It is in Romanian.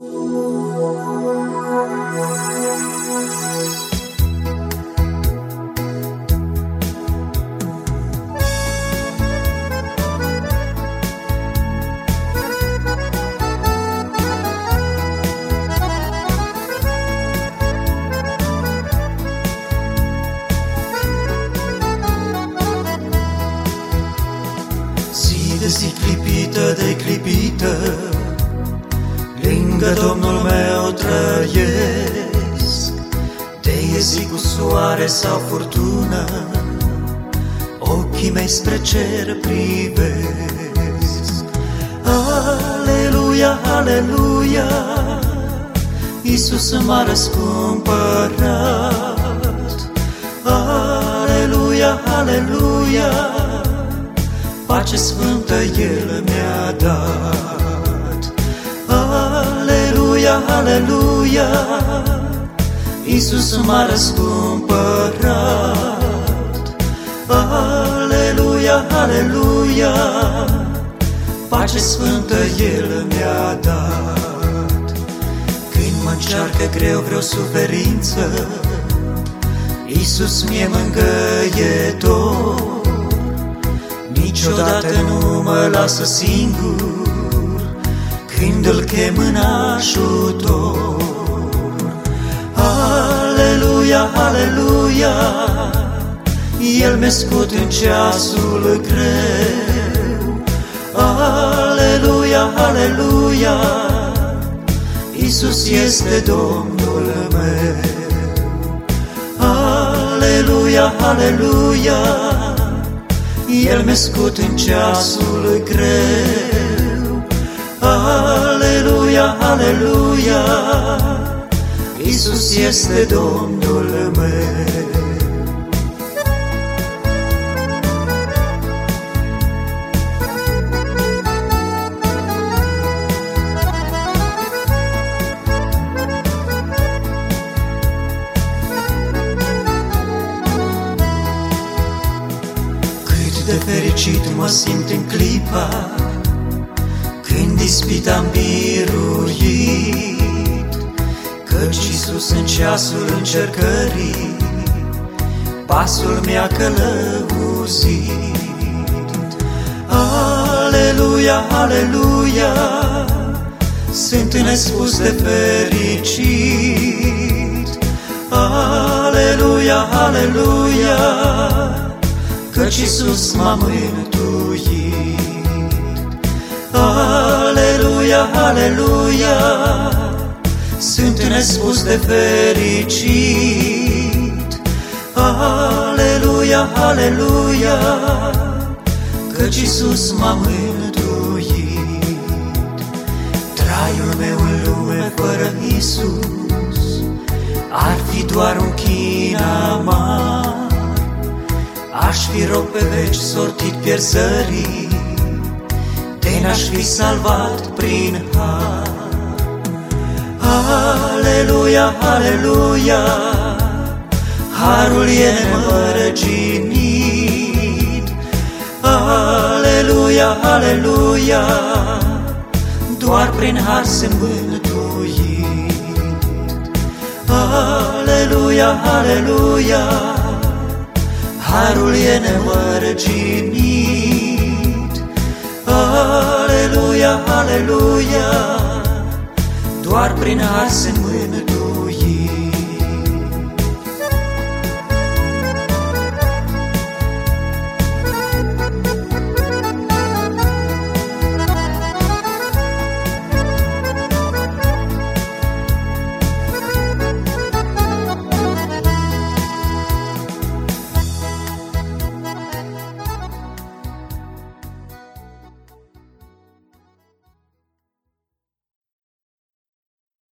Zi de zi clipită de clipită Lângă Domnul meu trăiesc. De e zi cu soare sau furtună Ochii mei spre cer privesc. Aleluia, aleluia Iisus m-a răscumpărat. Aleluia, aleluia pace sfântă El mi-a dat. Aleluia, aleluia, Iisus m-a răscumpărat. Aleluia, aleluia, pace sfântă El mi-a dat. Când mă încearcă greu vreo suferință, Iisus mi-e mângâietor. Niciodată nu mă lasă singur Când îl chem în ajutor. Aleluia, aleluia El mi-a scut în ceasul greu. Aleluia, aleluia Iisus este Domnul meu. Aleluia, aleluia el mi scut în ceasul greu. Aleluia, aleluia, Iisus este Domnul meu. de fericit mă simt în clipa Când ispita am biruit Căci Iisus în ceasul încercării Pasul mi-a călăuzit Aleluia, aleluia Sunt nespus de fericit Aleluia, aleluia Căci Iisus m-a mântuit. Aleluia, aleluia, sunt nespus de fericit. Aleluia, aleluia, căci Iisus m-a mântuit. Traiul meu în lume fără Iisus ar fi doar un chin amar. Aș fi rob pe veci sortit pierzării, Te n-aș fi salvat prin har. Aleluia, aleluia, Harul e nemărginit. Aleluia, aleluia, Doar prin har se mântuit. Aleluia, aleluia, Harul e nemărginit. Aleluia, aleluia, doar prin har se mântuit.